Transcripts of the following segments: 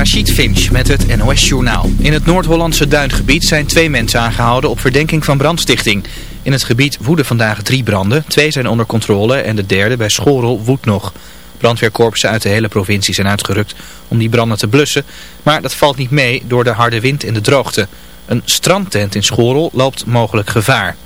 Rachid Finch met het NOS Journaal. In het Noord-Hollandse duingebied zijn twee mensen aangehouden op verdenking van brandstichting. In het gebied woeden vandaag drie branden. Twee zijn onder controle en de derde bij Schorel woedt nog. Brandweerkorpsen uit de hele provincie zijn uitgerukt om die branden te blussen. Maar dat valt niet mee door de harde wind en de droogte. Een strandtent in Schorel loopt mogelijk gevaar.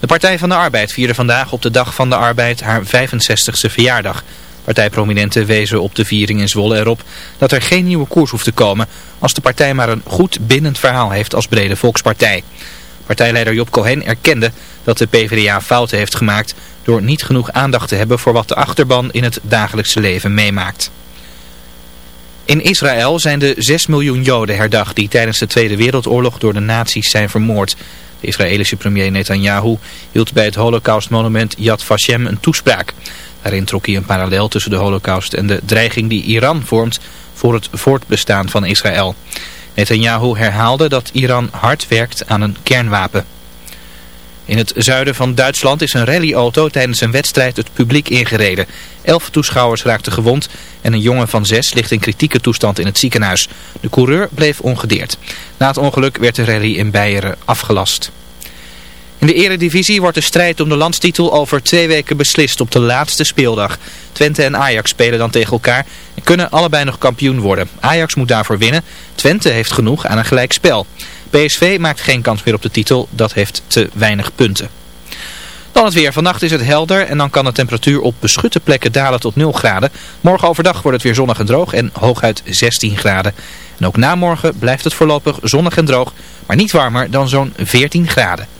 De Partij van de Arbeid vierde vandaag op de Dag van de Arbeid haar 65ste verjaardag. Partijprominenten wezen op de viering in Zwolle erop dat er geen nieuwe koers hoeft te komen als de partij maar een goed bindend verhaal heeft als brede volkspartij. Partijleider Job Cohen erkende dat de PvdA fouten heeft gemaakt door niet genoeg aandacht te hebben voor wat de achterban in het dagelijkse leven meemaakt. In Israël zijn de 6 miljoen Joden herdacht die tijdens de Tweede Wereldoorlog door de nazi's zijn vermoord. De Israëlische premier Netanyahu hield bij het holocaustmonument Yad Vashem een toespraak. Daarin trok hij een parallel tussen de holocaust en de dreiging die Iran vormt voor het voortbestaan van Israël. Netanyahu herhaalde dat Iran hard werkt aan een kernwapen. In het zuiden van Duitsland is een rallyauto tijdens een wedstrijd het publiek ingereden. Elf toeschouwers raakten gewond en een jongen van zes ligt in kritieke toestand in het ziekenhuis. De coureur bleef ongedeerd. Na het ongeluk werd de rally in Beieren afgelast. In de eredivisie wordt de strijd om de landstitel over twee weken beslist op de laatste speeldag. Twente en Ajax spelen dan tegen elkaar en kunnen allebei nog kampioen worden. Ajax moet daarvoor winnen. Twente heeft genoeg aan een gelijk spel. PSV maakt geen kans meer op de titel, dat heeft te weinig punten. Dan het weer. Vannacht is het helder en dan kan de temperatuur op beschutte plekken dalen tot 0 graden. Morgen overdag wordt het weer zonnig en droog en hooguit 16 graden. En ook na morgen blijft het voorlopig zonnig en droog, maar niet warmer dan zo'n 14 graden.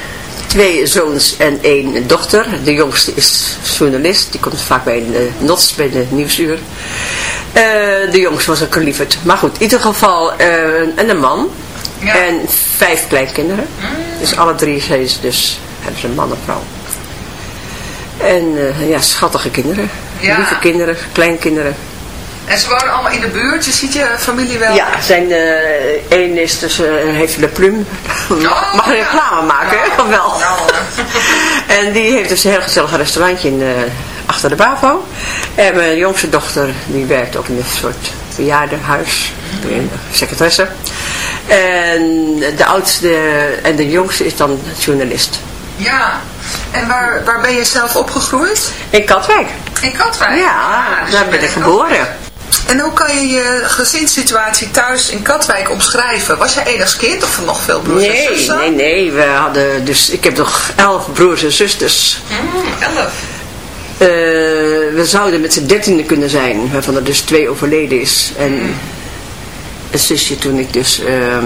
twee zoons en één dochter. De jongste is journalist. Die komt vaak bij de NOTS, bij de Nieuwsuur. Uh, de jongste was een lieverd. Maar goed, in ieder geval, uh, en een man. Ja. En vijf kleinkinderen. Dus alle drie zijn ze dus, hebben ze een man en vrouw. En eh, ja, schattige kinderen. Ja. Lieve kinderen, kleinkinderen. En ze wonen allemaal in de buurt. Je ziet je familie wel. Ja, zijn eh één is dus, eh, heeft Le Plume. Mag, mag een reclame maken, hè? Wel? Ja, hoor. en die heeft dus een heel gezellig restaurantje in, eh, achter de BAVO. En mijn jongste dochter, die werkt ook in een soort bejaardenhuis. een Secretaresse. En de oudste en de jongste is dan journalist. Ja. En waar, waar ben je zelf opgegroeid? In Katwijk. In Katwijk? Ja, dus daar ben ik geboren. En hoe kan je je gezinssituatie thuis in Katwijk omschrijven? Was jij enigst kind of nog veel broers en Nee, zussen? nee, nee. We hadden dus, ik heb nog elf broers en zusters. Mm, elf. Eh, we zouden met z'n dertiende kunnen zijn, waarvan er dus twee overleden is. En een zusje toen ik dus, ehm,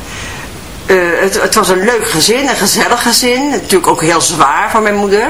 Eh, het, het was een leuk gezin, een gezellig gezin. Natuurlijk ook heel zwaar voor mijn moeder.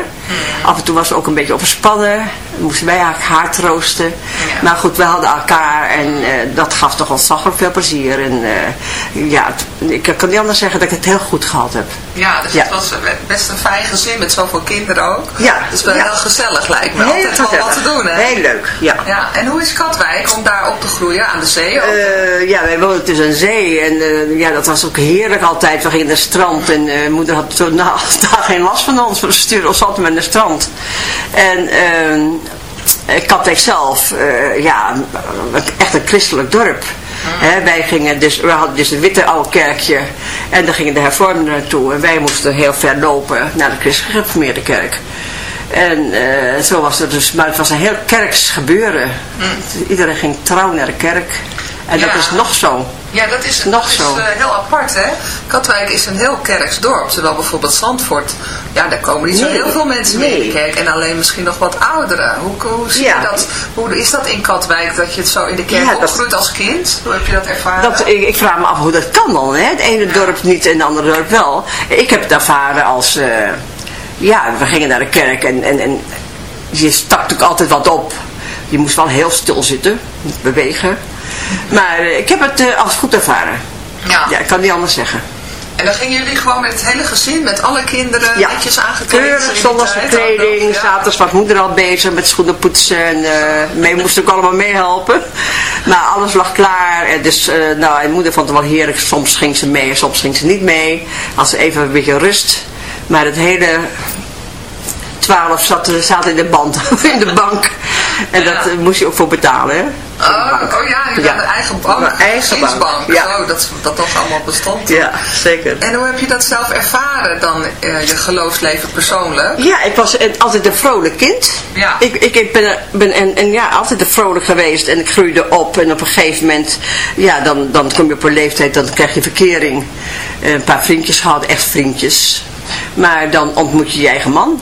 Af en toe was ze ook een beetje overspannen. Moesten wij haar, haar troosten. Ja. Maar goed, we hadden elkaar en eh, dat gaf toch ontzaglijk veel plezier. En eh, ja, het- ik kan niet anders zeggen dat ik het heel goed gehad heb. Ja, dus Ja. het was best een fijn gezin met zoveel kinderen ook. Ja, Het is wel ja. heel gezellig lijkt me. Heel Altijd wel wat te doen, hè? Heel leuk, ja. Ja, en hoe is Katwijk om daar op te groeien aan de zee? ook? Eh, ja, wij woonden tussen een zee en ja, dat was ook heerlijk altijd. We gingen naar het strand en moeder had toen nou, daar geen last van ons. We stuurden ons altijd met strand. En eh, Katwijk zelf, eh, ja, echt een christelijk dorp. Hè, wij gingen dus, we hadden dus een witte oude kerkje en daar gingen de hervormden naartoe. En wij moesten heel ver lopen naar de christelijk gereformeerde kerk. En eh, zo was het dus, maar het was een heel kerks gebeuren. Iedereen ging trouw naar de kerk. En dat Ja. is nog zo. Ja, dat is, Nog dat is eh, heel apart, hè? Katwijk is een heel kerks dorp, terwijl bijvoorbeeld Zandvoort, ja, daar komen niet zo Nee. heel veel mensen meer in de kerk en alleen misschien nog wat ouderen. Hoe, hoe, zie Ja. je dat, hoe is dat in Katwijk, dat je het zo in de kerk Ja, dat- opgroeit als kind? Hoe heb je dat ervaren? Dat, ik, ik vraag me af hoe dat kan dan. Hè? Het ene dorp niet en het andere dorp wel. Ik heb het ervaren als... eh, ja, we gingen naar de kerk en, en, en je stak natuurlijk altijd wat op. Je moest wel heel stil zitten, niet bewegen. Maar eh, ik heb het eh, als goed ervaren. ja. Ja, ik kan niet anders zeggen. En dan gingen jullie gewoon met het hele gezin, met alle kinderen, Ja. netjes aangekleed? Keurig, ook nog, kleding. ja. Zaterdags was moeder al bezig met schoenen poetsen. En eh mee moest ook allemaal meehelpen. Maar alles lag klaar. En dus, nou, en moeder vond het wel heerlijk. Soms ging ze mee en soms ging ze niet mee. Als ze even een beetje rust. Maar het hele twaalf zat, zat in de band, in de bank. En dat eh, moest je ook voor betalen, hè? Oh, oh ja, je had een eigen bank, Een eigen bank, ja. Zo, dat, dat dat allemaal bestond. Ja, zeker. En hoe heb je dat zelf ervaren dan, eh, je geloofsleven persoonlijk? Ja, ik was altijd een vrolijk kind. Ja. Ik, ik, ben, ben en, en ja, altijd een vrolijk geweest en ik groeide op en op een gegeven moment, ja, dan, dan kom je op een leeftijd, dan krijg je verkering. Eh, Een paar vriendjes gehad, echt vriendjes. Maar dan ontmoet je je eigen man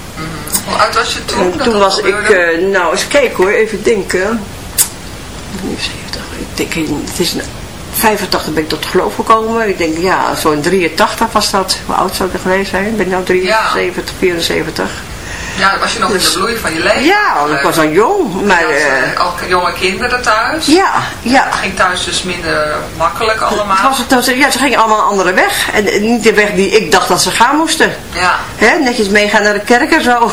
Hoe oud was je toen? En dat toen was ik, eh, nou eens kijken hoor, even denken. 70, ik denk, in- het is in 85 ben ik tot geloof gekomen. Ik denk, ja, zo'n 83 was dat. Hoe oud zou ik er geweest zijn? Ik ben nu 73, 74. Ja, dan was je nog in de bloei van je leven. Ja, want ik was dan jong. Maar, had, eh, eh, ook jonge kinderen thuis. ja, ja. Het ging thuis dus minder makkelijk allemaal. Het was het, dan- ja, ze gingen allemaal een andere weg. En eh, niet de weg die ik dacht dat ze gaan moesten. Ja. Hè, netjes meegaan naar de kerk en zo.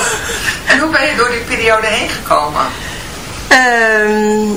En hoe ben je door die periode heen gekomen? Ehm,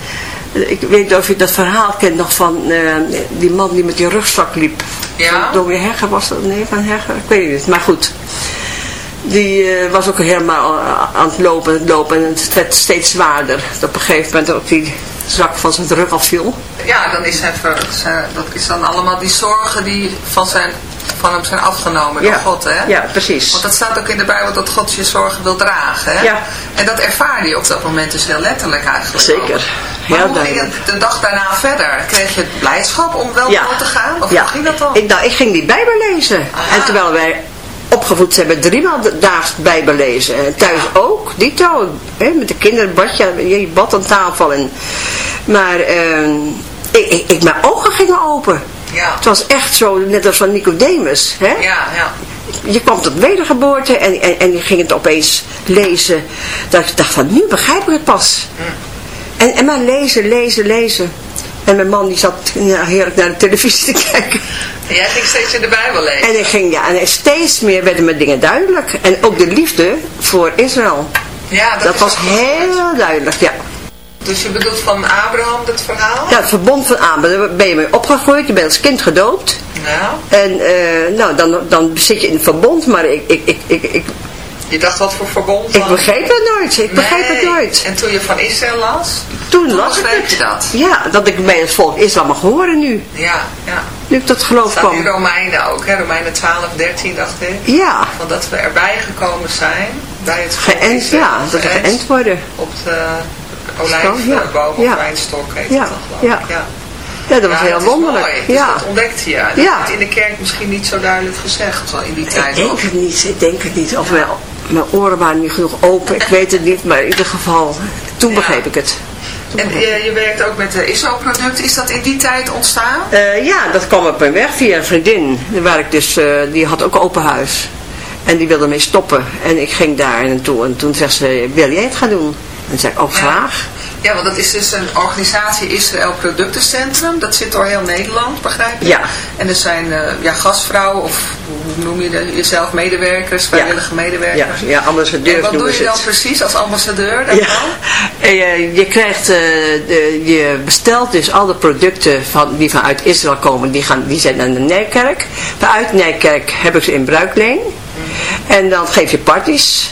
Ik weet niet of je dat verhaal kent nog van eh, die man die met die rugzak liep. Ja. Door Hegger was dat? Nee, van Hegger? Ik weet het niet. Maar goed. Die eh, was ook helemaal eh, aan het lopen, het lopen en het werd steeds zwaarder. Dat op een gegeven moment ook die zak van zijn rug afviel. Ja, dan is hij ver, zijn- dat is dan allemaal die zorgen die van, zijn, van hem zijn afgenomen door God, hè? Ja, precies. Want dat staat ook in de Bijbel dat God je zorgen wil dragen, hè? Ja. En dat ervaarde je op dat moment dus heel letterlijk eigenlijk Zeker. ook. Heel hoe ging het de dag daarna verder? Kreeg je het blijdschap om wel door te gaan? Of ja. hoe ging dat dan? Ik, nou, ik ging die Bijbel lezen. Aha. En terwijl wij opgevoed zijn met driemaal daags Bijbel lezen. En thuis ook, dito. Hè, met de kinderen bad je, je bad aan tafel. En, maar ehm, ik, ik, ik, mijn ogen gingen open. Ja. Het was echt zo, net als van Nicodemus. Hè? Ja, ja. Je kwam tot wedergeboorte en, en, en je ging het opeens lezen. Dat ik dacht van, nu begrijp ik het pas. En, en maar lezen, lezen, lezen. En mijn man die zat ja, heerlijk naar de televisie te kijken. En jij ging steeds in de Bijbel lezen. En ik ging, ja, en steeds meer werden me dingen duidelijk. En ook de liefde voor Israël. ja, Dat was heel duidelijk, ja. Dus je bedoelt van Abraham het verhaal? Ja, het verbond van Abraham, daar ben je mee opgegroeid, je bent als kind gedoopt. Ja. En eh, nou, dan, dan zit je in het verbond, maar ik, ik, ik, ik, ik, Je dacht wat voor verbond ik begreep het nooit. Ik begreep het nooit. En toen je van Israël las? Toen las ik het. je dat? Ja, dat ik bij het volk Israël mag horen nu. Ja, ja. Nu ik tot geloof staat in kwam. Romeinen ook, hè? Romeinen 12, 13 dacht ik. Ja, Van dat we erbij gekomen zijn, bij het volk geënt, Israël, ja, dat we geënt worden. Op de ja. olijfboom of Ja. wijnstok heet Ja. het dan geloof ik. Ja. Ja. Dat was Ja, heel wonderlijk. Mooi. Dus ja. dat ontdekte je. Dat Ja. in de kerk misschien niet zo duidelijk gezegd wel in die tijd. Ik denk of- het niet, ik denk het niet. Of mijn, mijn oren waren niet genoeg open, ik weet het niet. Maar in ieder geval, toen Ja. begreep ik het. En ik je, je werkt ook met de ISO-producten. Is dat in die tijd ontstaan? Eh, ja, dat kwam op mijn weg via een vriendin. Waar ik dus, eh, die had ook open huis. En die wilde mee stoppen. En ik ging daar naartoe. En toen zegt ze, wil jij het gaan doen? En zei ik, ook graag. Ja, want dat is dus een organisatie Israël Productencentrum. Dat zit door heel Nederland, begrijp ik? Ja. En er zijn eh, ja, gastvrouwen of hoe noem je dat, jezelf medewerkers, vrijwillige Ja, medewerkers. ja ambassadeurs En wat doe je dan precies als ambassadeur daarvan? Ja, eh, je krijgt, eh, de, je bestelt dus alle producten van, die vanuit Israël komen, die, gaan, die zijn naar de Nijkerk. Vanuit Nijkerk heb ik ze in bruikleen. En dan geef je parties.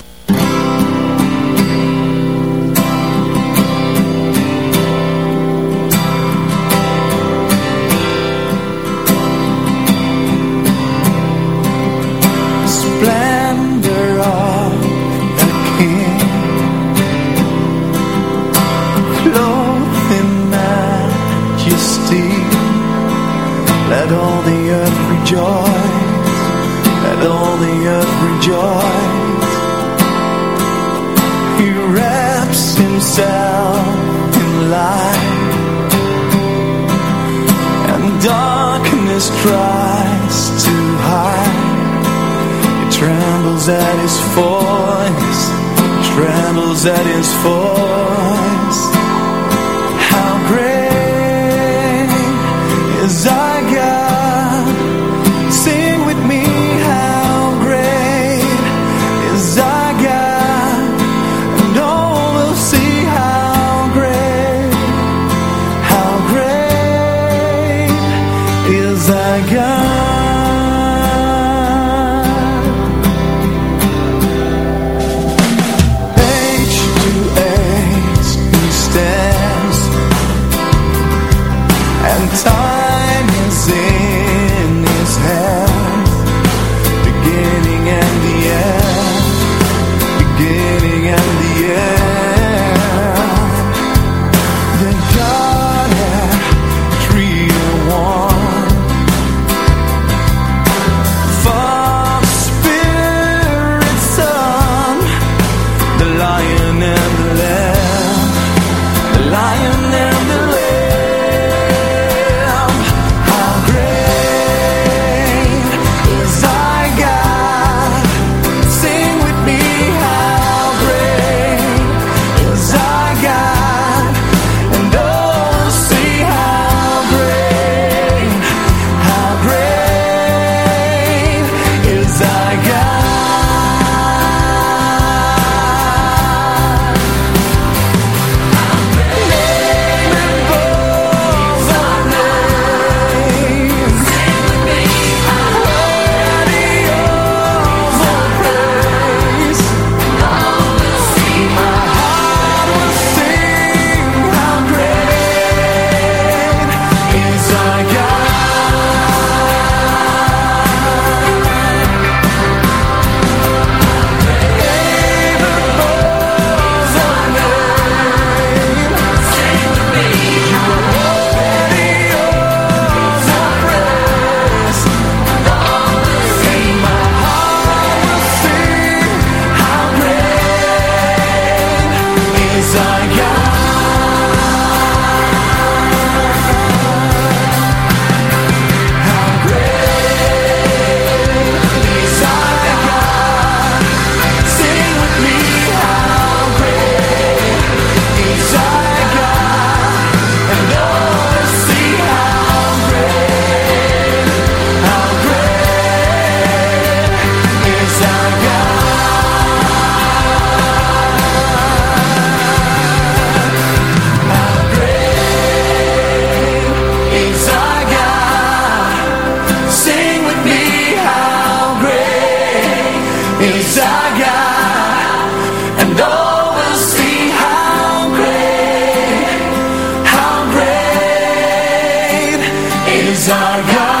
Zag.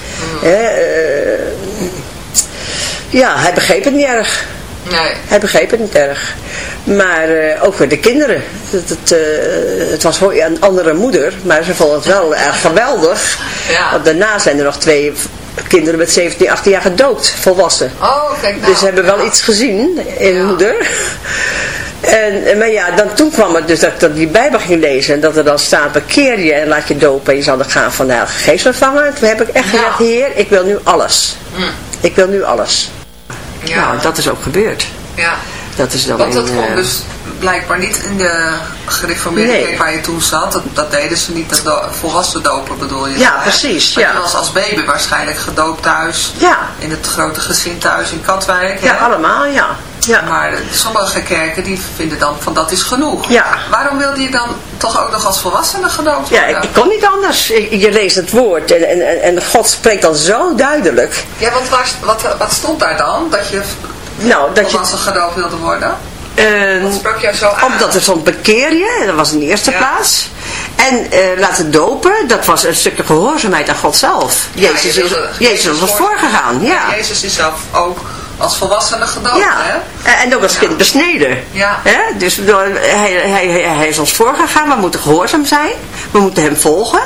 Hè, eh, ja, hij begreep het niet erg. Nee. Hij begreep het niet erg. Maar eh, ook voor de kinderen. Het, het, eh, het was voor een andere moeder, maar ze vonden het wel erg geweldig. Ja. Want daarna zijn er nog twee kinderen met 17, 18 jaar gedoopt, volwassen. Oh, kijk nou. Dus ze hebben wel Ja. iets gezien in Ja. moeder. En, en- maar ja, dan, toen kwam het dus dat ik dat die Bijbel ging lezen. En dat er dan staat, bekeer je en laat je dopen. En je zal dan gaan van de Heilige Geest ontvangen. Toen heb ik echt Ja. gezegd, Heer, ik wil nu alles. Hm. Ik wil nu alles. Ja. Nou, dat is ook gebeurd. ja. Dat is dan Want dat in, kon eh, dus blijkbaar niet in de gereformeerde Nee. kerk waar je toen zat. Dat, dat deden ze niet, dat do- volwassen dopen bedoel je Ja, precies, Maar ja. je was als baby waarschijnlijk gedoopt thuis. Ja. In het grote gezin thuis in Katwijk. Ja, hè? allemaal, ja. ja. Maar sommige kerken die vinden dan van dat is genoeg. Ja. Waarom wilde je dan toch ook nog als volwassene gedoopt Ja, worden? ik, ik kon niet anders. Je leest het woord en, en, en- God spreekt dan zo duidelijk. Ja, want waar, wat, wat stond daar dan? Dat je Nou, dat je... volwassen gedoopt wilde worden? Eh, Wat sprak jou zo aan? omdat er stond bekeer je, dat was in de eerste Ja. plaats. En eh, laten dopen, dat was een stukje gehoorzaamheid aan God zelf. Ja, Jezus, je is, wilde- Jezus was voor- voorgegaan, ja. Jezus is zelf ook als volwassene gedoopt, Ja, hè? en ook als Ja. kind besneden. Ja. Hè? Dus hij, hij, hij, hij is ons voorgegaan, we moeten gehoorzaam zijn. We moeten hem volgen.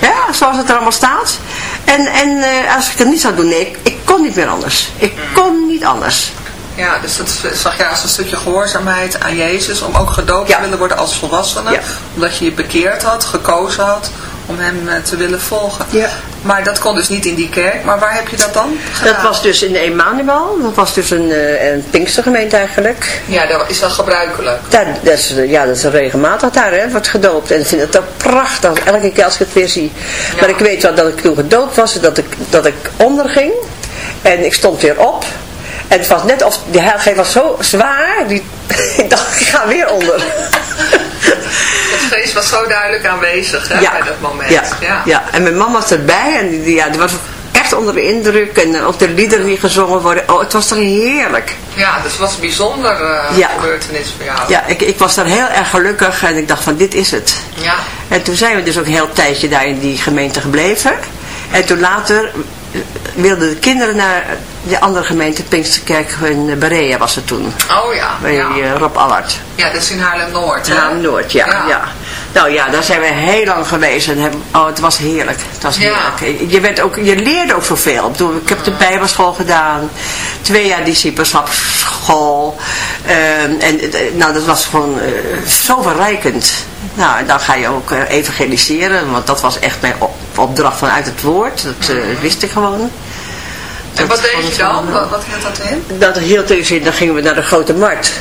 Ja, zoals het er allemaal staat. En, en eh, als ik het niet zou doen, nee, ik, ik kon niet meer anders. Ik kon niet anders. Ja, dus dat zag je als een stukje gehoorzaamheid aan Jezus, om ook gedoopt Ja. te willen worden als volwassene. Ja. Omdat je je bekeerd had, gekozen had om hem eh, te willen volgen. Ja. Maar dat kon dus niet in die kerk, maar waar heb je dat dan gedaan? Dat was dus in de Emmanuel. Dat was dus een, eh, een Pinkstergemeente eigenlijk. Ja, dat is dat gebruikelijk. Daar, dat is, ja, dat is regelmatig daar, hè, wordt gedoopt. En ik vind het ook prachtig, elke keer als ik het weer zie. Maar ik weet wel dat ik toen gedoopt was, dat ik, dat ik onderging. En ik stond weer op. En het was net of, die heilige was zo zwaar, die, ik dacht, ik ga weer onder. Het geest was zo duidelijk aanwezig hè, bij dat moment. Ja, ja. en mijn mama was erbij en die, ja, die was echt onder de indruk. En eh, ook de liederen die gezongen worden, oh, het was toch heerlijk. Ja, dus het was een bijzonder eh, Ja. gebeurtenis voor jou. Ja, ik, ik was daar heel erg gelukkig en ik dacht van, dit is het. Ja. En toen zijn we dus ook een heel tijdje daar in die gemeente gebleven. En toen later eh, wilden de kinderen naar de andere gemeente, Pinksterkerk in eh, Berea was het toen. Oh ja. Bij ja. eh, Rob Allard. ja, dat is in Haarlem-Noord. hè? Ja, Noord, ja, Ja. Nou ja, daar zijn we heel lang geweest en hebben, oh, het was heerlijk. Het was Ja. heerlijk. Je, werd ook, je leerde ook zoveel. Ik, bedoel, ik heb de bijbelschool gedaan, twee jaar discipelschapsschool. ehm, en eh, nou, dat was gewoon eh, zo verrijkend. Nou, en dan ga je ook eh, evangeliseren, want dat was echt mijn op- opdracht vanuit het woord. Dat eh, wist ik gewoon. En wat deed je dan? Wat, wat hield dat in? dat hield dus in, dan gingen we naar de Grote Markt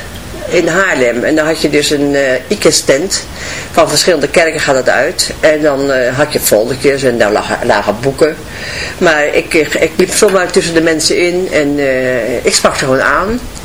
in Haarlem. En dan had je dus een eh IKES-tent. Van verschillende kerken gaat het uit. En dan eh, had je foldertjes en daar lagen, lagen boeken. Maar ik, ik, ik liep zomaar tussen de mensen in en eh, ik sprak ze gewoon aan.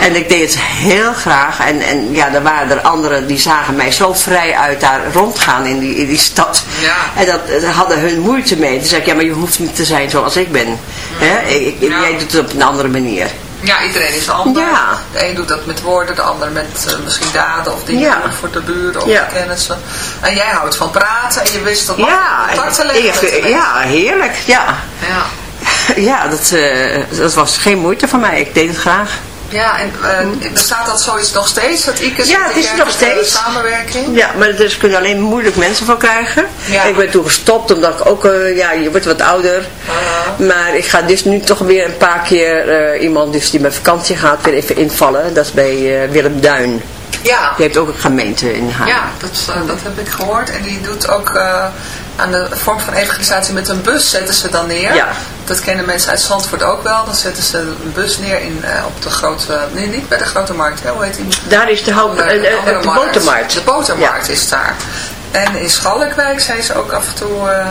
En ik deed het heel graag. En, en ja, er waren er anderen die zagen mij zo vrij uit daar rondgaan in die, in die stad. Ja. En dat, daar hadden hun moeite mee. Toen zei ik, ja, maar je hoeft niet te zijn zoals ik ben. Ik, ik- Ja. Jij doet het op een andere manier. Ja, iedereen is anders. Ja. De een doet dat met woorden, de ander met eh, misschien daden of dingen Ja. voor de buren of Ja. de kennissen. En jij houdt van praten en je wist dat Ja, leggen ja, heerlijk. Ja, ja. ja dat, eh, dat was geen moeite voor mij. Ik deed het graag. Ja, en uh, bestaat dat zoiets nog steeds, dat ICUS Ja, het is nog steeds. samenwerking? Ja, maar er kunnen alleen moeilijk mensen van krijgen. Ja. Ik ben toen gestopt, omdat ik ook, uh, ja, je wordt wat ouder. Uh, maar ik ga dus nu toch weer een paar keer uh, iemand dus die met vakantie gaat weer even invallen. Dat is bij Willem Duin. Ja. Die heeft ook een gemeente in haar. Ja, dat, dat heb ik gehoord. En die doet ook aan de vorm van evangelisatie met een bus zetten ze dan neer. Ja. Dat kennen mensen uit Zandvoort ook wel. Dan zetten ze een bus neer in, uh, op de grote, nee niet bij de grote markt, hè? hoe heet die? Daar is de, hout, de, de, de, de botermarkt. De botermarkt ja. is daar. En in Schalkwijk zijn ze ook af en toe... Uh,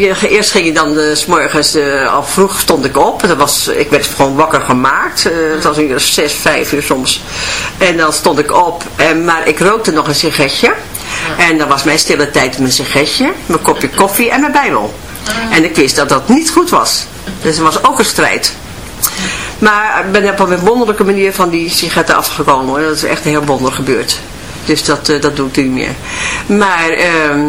je, eerst ging je dan uh, s morgens, uh, al vroeg stond ik op. Dat was, ik werd gewoon wakker gemaakt. Uh, het was een zes, vijf uur soms. En dan stond ik op. En, maar ik rookte nog een sigaretje. En dan was mijn stille tijd mijn sigaretje, mijn kopje koffie en mijn bijbel. En ik wist dat dat niet goed was. Dus er was ook een strijd. Maar ik ben op een wonderlijke manier van die sigaretten afgekomen. Dat is echt heel wonder gebeurd. Dus dat, dat doe ik niet meer. Maar... Ehm,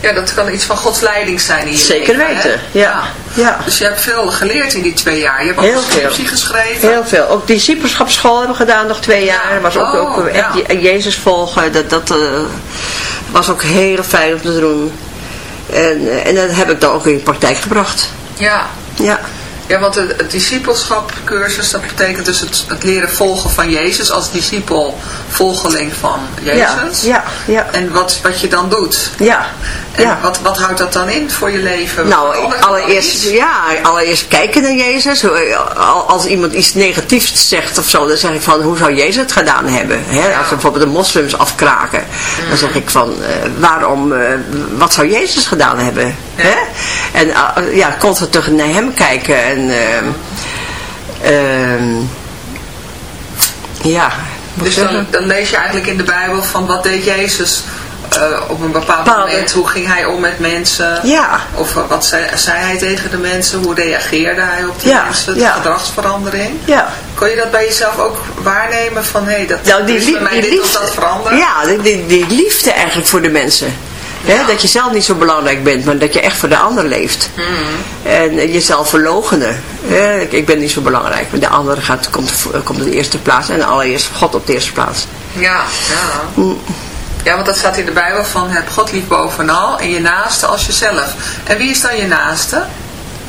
Ja, dat kan iets van Gods leiding zijn in je Zeker leven, weten, ja. ja. Dus je hebt veel geleerd in die twee jaar. Je hebt ook Heel een scriptie geschreven. Heel veel. Ook discipelschapsschool hebben we gedaan nog twee jaar. Ja. was ook, Oh, ook echt ja. Jezus volgen. Dat, dat eh, was ook heel fijn om te doen. En, eh, en dat heb ik dan ook in de praktijk gebracht. Ja. Ja. Ja, want het, het discipelschapcursus, dat betekent dus het, het leren volgen van Jezus als discipel, volgeling van Jezus. Ja, ja, En wat, wat je dan doet. ja. En ja. wat, wat houdt dat dan in voor je leven? Nou, er allereerst, ja, allereerst kijken naar Jezus. Al- Als iemand iets negatiefs zegt of zo, dan zeg ik van, hoe zou Jezus het gedaan hebben? Hè? Als we bijvoorbeeld de moslims afkraken, dan zeg ik van, eh, waarom, eh, wat zou Jezus gedaan hebben? Hè? En eh, ja, constant terug naar hem kijken en, ehm, ehm, ja, Dus dan, dan lees je eigenlijk in de Bijbel van wat deed Jezus eh, op een bepaald Bepaalde- moment. Hoe ging hij om met mensen? Ja. Of eh, wat zei, zei hij tegen de mensen? Hoe reageerde hij op de Ja, mensen? De ja. gedragsverandering? Ja. Kon je dat bij jezelf ook waarnemen van hé, dat Nou, die, bij mij die dit liefde, of dat veranderen? Ja, die, die, die liefde eigenlijk voor de mensen. Dat je zelf niet zo belangrijk bent, maar dat je echt voor de ander leeft. Mhm. En jezelf verlogenen. Ik, ik ben niet zo belangrijk, maar de andere gaat, komt, komt op de eerste plaats. En allereerst God op de eerste plaats. Ja, ja. Ja, want dat staat in de Bijbel van heb God lief bovenal en je naaste als jezelf. En wie is dan je naaste?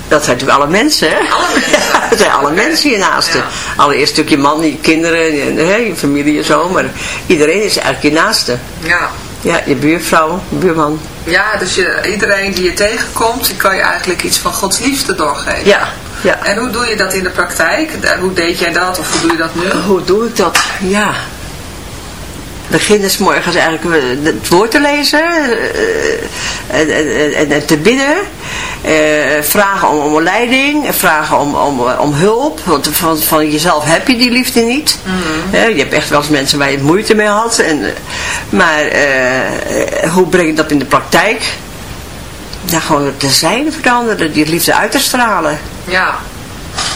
Dat zijn natuurlijk alle mensen, hè? Alle mensen. Ja, dat zijn alle mensen je naaste. Ja. Allereerst natuurlijk je man, je kinderen, je, hè, je familie en zo. Maar iedereen is eigenlijk je naaste. Ja. Ja, je buurvrouw, buurman. Ja, dus je, iedereen die je tegenkomt, die kan je eigenlijk iets van Gods liefde doorgeven. Ja, ja. En hoe doe je dat in de praktijk? Hoe deed jij dat of hoe doe je dat nu? Hoe doe ik dat? Ja. Beginnen s morgens eigenlijk eh, het woord te lezen eh, en, en, en, te bidden. Eh, vragen om, om leiding, vragen om, om, om hulp, want van, van jezelf heb je die liefde niet. Eh, je hebt echt wel eens mensen waar je het moeite mee had. En, maar eh, hoe breng je dat in de praktijk? Ja, gewoon te zijn veranderen, die liefde uit te stralen. Ja.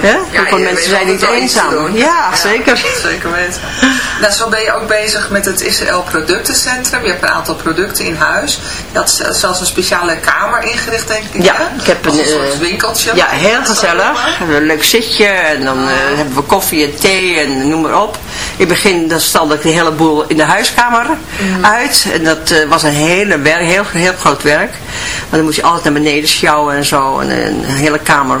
Hè? Ja, Hoeveel mensen zijn niet eenzaam. doen. Ja, zeker. Zeker weten. Nou, zo ben je ook bezig met het Israël Productencentrum. Je hebt een aantal producten in huis. Je had zelfs een speciale kamer ingericht, denk ik. Ja, hè? ik heb een, een soort eh, winkeltje. Ja, heel gezellig. We hebben een leuk zitje en dan eh, hebben we koffie en thee en noem maar op. In het begin dan stalde ik de hele boel in de huiskamer uit. En dat eh, was een hele werk, heel, heel groot werk. Maar dan moest je altijd naar beneden sjouwen en zo. En een hele kamer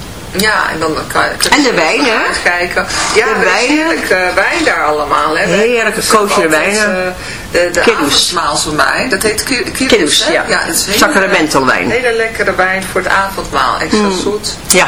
Ja, en dan kan je... En de wijn, hè? Kijken. Ja, De wijn. heerlijke wijn daar allemaal, hè? Heerlijke altijd, wijnen. eh, De, de Kiddoes. avondmaalswijn. Dat heet ki- kiddoes, ja. hele- Sacramentelwijn. Hele lekkere wijn voor het avondmaal. Extra Mm. zoet. Ja,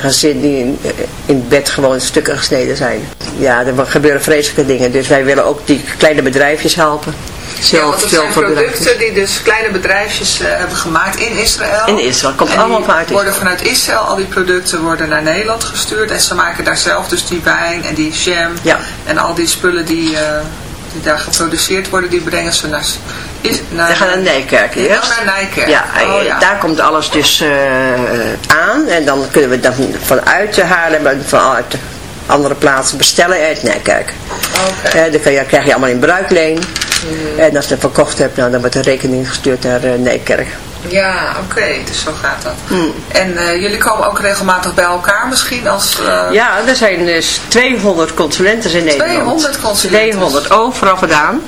gezin die in, in bed gewoon in stukken gesneden zijn. Ja, er gebeuren vreselijke dingen. Dus wij willen ook die kleine bedrijfjes helpen. Ja, want het zijn producten die dus kleine bedrijfjes eh, hebben gemaakt in Israël. In Israël, komt en allemaal vanuit Israël. worden vanuit Israël, al die producten worden naar Nederland gestuurd. En ze maken daar zelf dus die wijn en die jam. Ja. En al die spullen die, eh, die daar geproduceerd worden, die brengen ze naar... Is, naar We gaan naar Nijkerk eerst. naar Nijkerk. Ja, Oh, eh, ja. daar komt alles dus eh, aan. En dan kunnen we dat vanuit de Haarlem en vanuit andere plaatsen bestellen uit Nijkerk. Oké. Eh, dan je, krijg je allemaal in bruikleen. En als je het verkocht hebt, nou, dan wordt de rekening gestuurd naar Nijkerk. Ja, oké, dus zo gaat dat. Hmm. En jullie komen ook regelmatig bij elkaar misschien als... Ja, er zijn dus 200 consulenten in Nederland. 200 consulenten. 200, overal vandaan.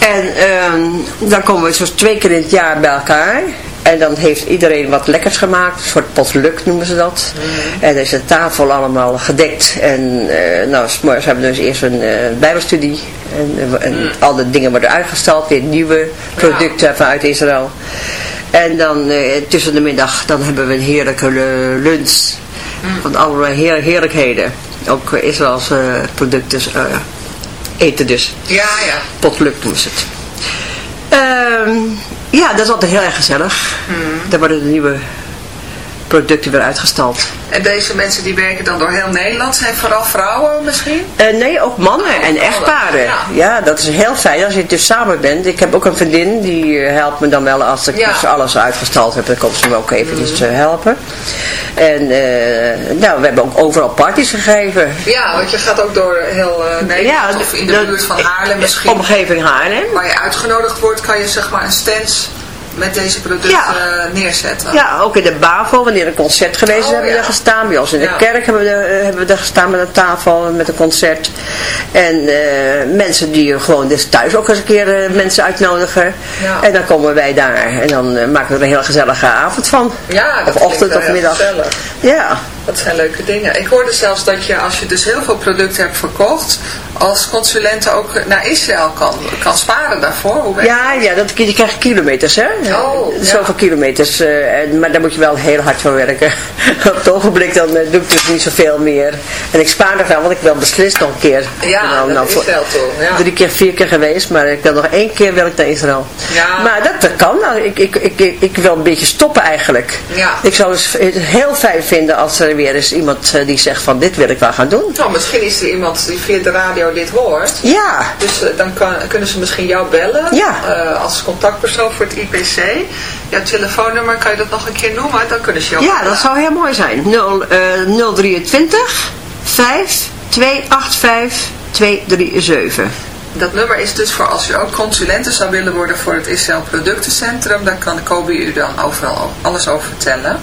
En ehm, dan komen we zo'n twee keer in het jaar bij elkaar. En dan heeft iedereen wat lekkers gemaakt. Een soort potluck noemen ze dat. En dan is de tafel allemaal gedekt. En eh nou, s'morgens hebben we dus eerst een eh, bijbelstudie. En, eh, en al de dingen worden uitgestald. Weer nieuwe producten vanuit Israël. En dan tussen de middag dan hebben we een heerlijke lunch. Van allerlei heer- heerlijkheden. ook Israëlse producten eten dus. Ja, ja. Potluck doen ze het. Ehm, ja, dat is altijd heel erg gezellig. Hmm. Daar worden de nieuwe producten weer uitgestald. En deze mensen die werken dan door heel Nederland, zijn vooral vrouwen misschien? Eh, nee, ook mannen en echtparen. ja. Ja. dat is heel fijn als je dus samen bent. Ik heb ook een vriendin, die eh, helpt me dan wel als ik Ja. dus alles uitgestald heb. Dan komt ze me ook eventjes eh, helpen. En eh, nou, we hebben ook overal parties gegeven. Ja, want je gaat ook door heel Nederland of in de dat- buurt van Haarlem misschien. Omgeving Haarlem. Waar je uitgenodigd wordt, kan je zeg maar een stand met deze producten Ja. eh, neerzetten. Ja, ook in de BAVO, wanneer een concert geweest is, Oh, hebben we ja. er gestaan. Bij ons in de Ja. kerk hebben we, er, hebben we er gestaan met een tafel, met een concert. En eh, mensen die gewoon dus thuis ook eens een keer eh, mensen uitnodigen. En dan komen wij daar en dan eh, maken we er een heel gezellige avond van. Ja, dat of ochtend of middag. gezellig. Ja. Dat zijn leuke dingen. Ik hoorde zelfs dat je, als je dus heel veel producten hebt verkocht, als consulente ook naar Israël kan, kan sparen daarvoor. Hoe Ja, ja dat, je krijgt kilometers, hè? Oh, ja. Zoveel kilometers. eh, maar daar moet je wel heel hard voor werken. Op het ogenblik dan eh, doe ik dus niet zoveel meer. En ik spaar nog wel, want ik wil beslist nog een keer. Ja, Nou, nou, voor- Israël toe. Ja. Drie keer, vier keer geweest, maar ik wil nog één keer wil ik naar Israël. Ja. Maar dat, dat kan. Nou, ik, ik, ik, ik, wil een beetje stoppen eigenlijk. Ja. Ik zou het heel fijn vinden als er weer eens iemand eh, die zegt van dit wil ik wel gaan doen. Nou, misschien is er iemand die via de radio dit hoort. Ja, Dus eh, dan kan, kunnen ze misschien jou bellen Ja. eh, als contactpersoon voor het IPC. Jouw telefoonnummer, kan je dat nog een keer noemen? Dan kunnen ze jou ja bellen. dat zou heel mooi zijn. 0, eh 023 5 285 237. Dat nummer is dus voor als u ook consulente zou willen worden voor het Israël Productencentrum. Dan kan Kobe u dan overal alles over vertellen.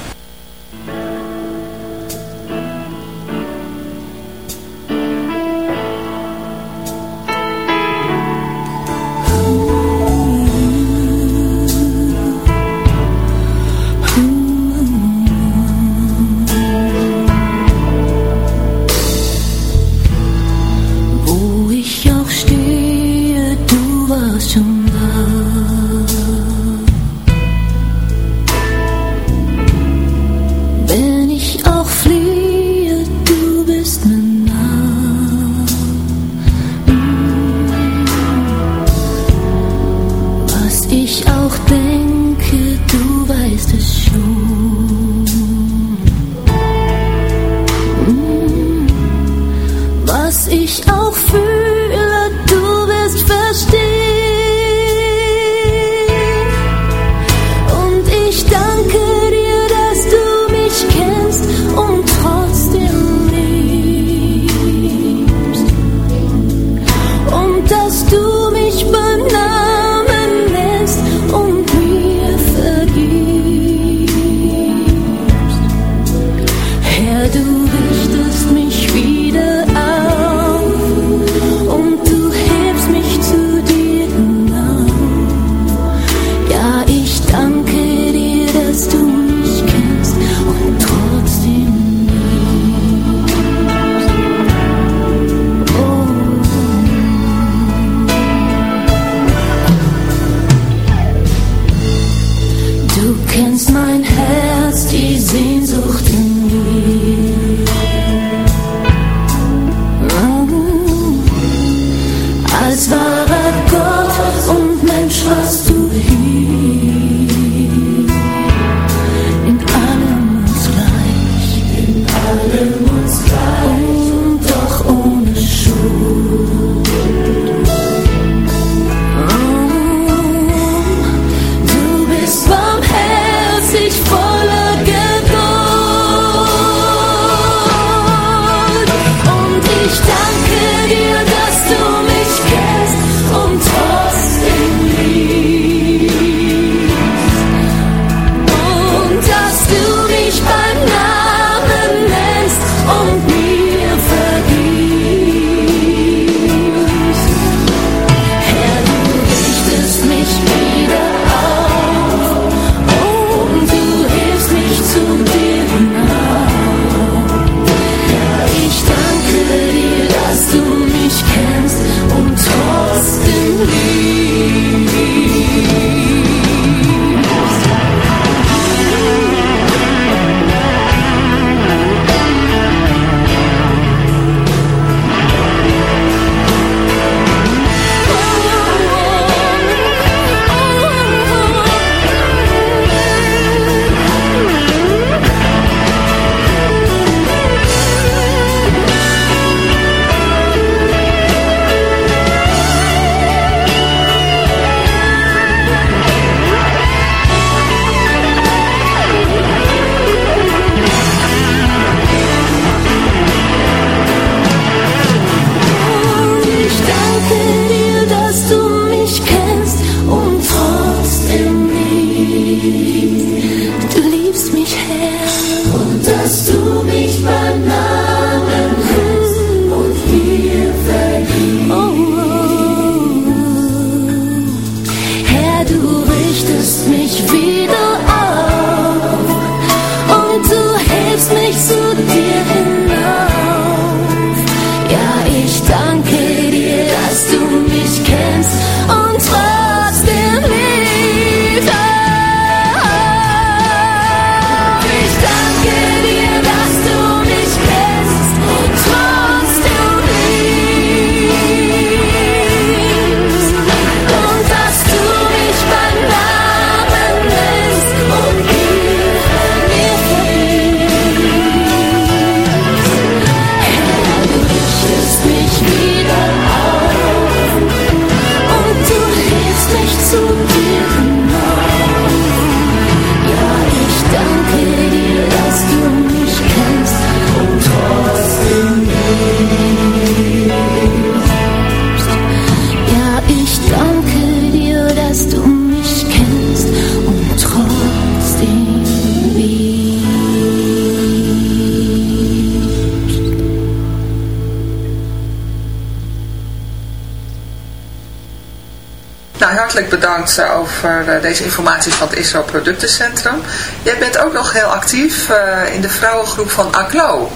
Over eh, deze informatie van het Israël Productencentrum. Jij bent ook nog heel actief eh, in de vrouwengroep van ACLO.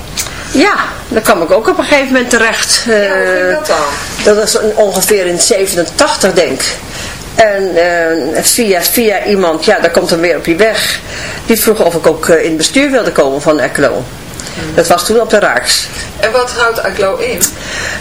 Ja, daar kwam ik ook op een gegeven moment terecht. Ja, hoe ging Eh, dat dan? Dat was ongeveer in 87 denk ik. En via, via iemand, ja, daar komt dan weer op je weg. Die vroeg of ik ook in het bestuur wilde komen van ECLO. Dat was toen op de Raaks. En wat houdt ACLO in?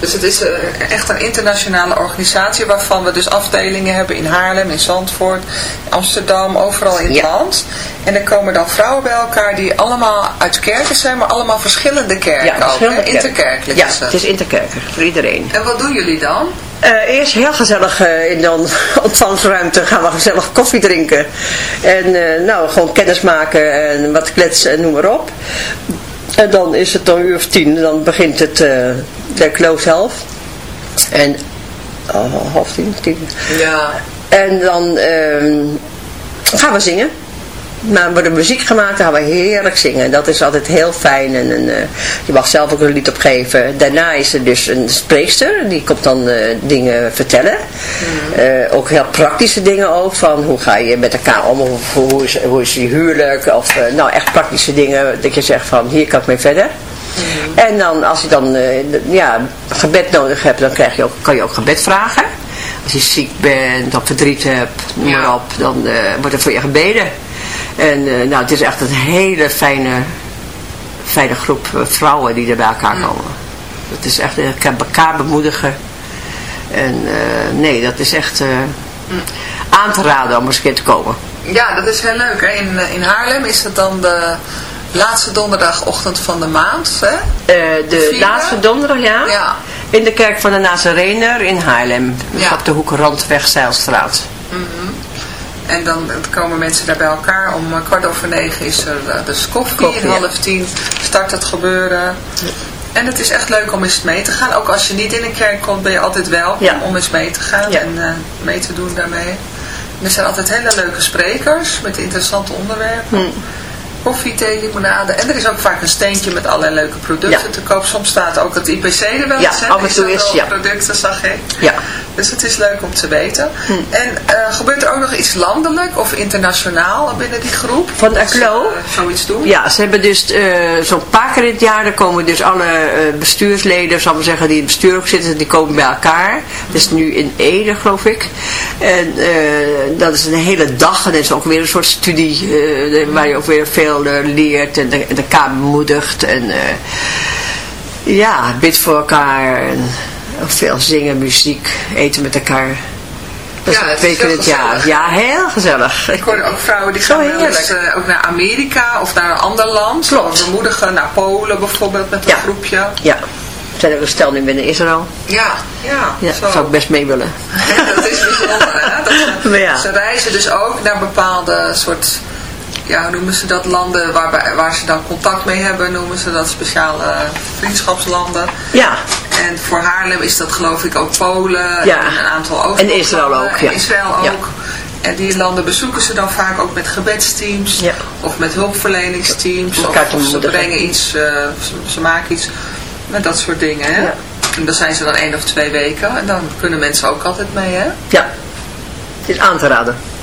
Dus het is eh, echt een internationale organisatie waarvan we dus afdelingen hebben in Haarlem, in Zandvoort, Amsterdam, overal in het Ja. land. En er komen dan vrouwen bij elkaar die allemaal uit kerken zijn, maar allemaal verschillende kerken ook. verschillende kerken. Interkerkelijk Ja, is het. het is interkerker voor iedereen. En wat doen jullie dan? Eh, eerst heel gezellig eh, in de on- ontvangstruimte gaan we gezellig koffie drinken. En nou, gewoon kennis maken en wat kletsen en noem maar op. En dan is het dan een uur of tien, dan begint het de close zelf. En oh, half tien, tien. Ja. En dan ehm, gaan we zingen. Maar er wordt muziek gemaakt, dan gaan we heerlijk zingen. Dat is altijd heel fijn. En, en, eh, je mag zelf ook een lied opgeven. Daarna is er dus een spreekster. Die komt dan eh, dingen vertellen. Eh, ook heel praktische dingen ook. Van hoe ga je met elkaar om? Of hoe is, hoe is je huwelijk? Of nou echt praktische dingen. Dat je zegt van hier kan ik mee verder. En dan als je dan eh, ja, gebed nodig hebt. Dan krijg je ook, kan je ook gebed vragen. Als je ziek bent of verdriet hebt. Noem maar op. Dan eh, wordt er voor je gebeden. En eh, nou, het is echt een hele fijne, fijne groep vrouwen die er bij elkaar komen. Het is echt, elkaar bemoedigen. En nee, dat is echt eh, aan te raden om eens een keer te komen. Ja, dat is heel leuk. Hè? In, in Haarlem is het dan de laatste donderdagochtend van de maand. Hè? Eh, de Vierde? laatste donderdag, ja? Ja. In de kerk van de Nazarener in Haarlem. Ja. Op de hoek Randweg Zeilstraat. En dan komen mensen daar bij elkaar. Om eh, kwart over negen is er eh, dus koffie. Koffie, en ja. half tien start het gebeuren. En het is echt leuk om eens mee te gaan. Ook als je niet in een kerk komt, ben je altijd welkom Ja. om eens mee te gaan. Ja. En eh, mee te doen daarmee. En er zijn altijd hele leuke sprekers met interessante onderwerpen. Hm. Koffie, thee, limonade. En er is ook vaak een steentje met allerlei leuke producten Ja. te koop. Soms staat ook het IPC er wel Ja, eens. hè? af en toe er is, ja. producten, zag ik. Ja. Dus het is leuk om te weten. Hm. En eh, gebeurt er ook nog iets landelijk of internationaal binnen die groep? Van ACLO? eh, zoiets doen? Ja, ze hebben dus eh, zo'n paar keer in het jaar, dan komen dus alle bestuursleden, zal ik maar zeggen, die in het bestuur ook zitten, die komen bij elkaar. Dat is nu in Ede, geloof ik. En dat is een hele dag en dat is ook weer een soort studie waar je ook weer veel leert en de, de elkaar bemoedigt. En eh, ja, bid voor elkaar en veel zingen, muziek, eten met elkaar. Dat Ja, het is heel het jaar. gezellig. Ja, heel gezellig. Ik hoorde ook vrouwen die gaan wel eens eh, ook naar Amerika of naar een ander land. Klopt. Bemoedigen naar Polen bijvoorbeeld met een Ja. groepje. Ja, er zijn ook een stel nu binnen Israël. Ja, ja. Ja, zo. zou ik best mee willen. dat is bijzonder, hè? Dat ze, ja. ze reizen dus ook naar bepaalde soort, ja, noemen ze dat, landen waarbij, waar ze dan contact mee hebben, noemen ze dat speciale vriendschapslanden. Ja, En voor Haarlem is dat geloof ik ook Polen Ja. en een aantal Oostblok En Israël ook, ja. En Israël ook. Ja. En die landen bezoeken ze dan vaak ook met gebedsteams Ja. of met hulpverleningsteams. Of, ze brengen iets, eh, ze, ze maken iets met dat soort dingen. Hè? Ja. En dan zijn ze dan één of twee weken en dan kunnen mensen ook altijd mee. Hè? ja. Het is aan te raden.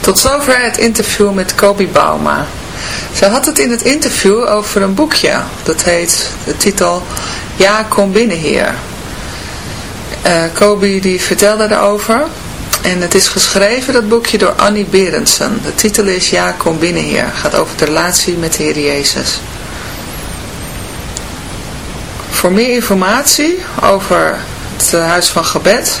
Tot zover het interview met Kobi Bauma. Ze had het in het interview over een boekje. Dat heet de titel Ja, kom binnen hier. Eh Kobi die vertelde daarover. En het is geschreven, dat boekje, door Annie Berendsen. De titel is Ja, kom binnen Heer. gaat over de relatie met de Heer Jezus. Voor meer informatie over het eh, Huis van Gebed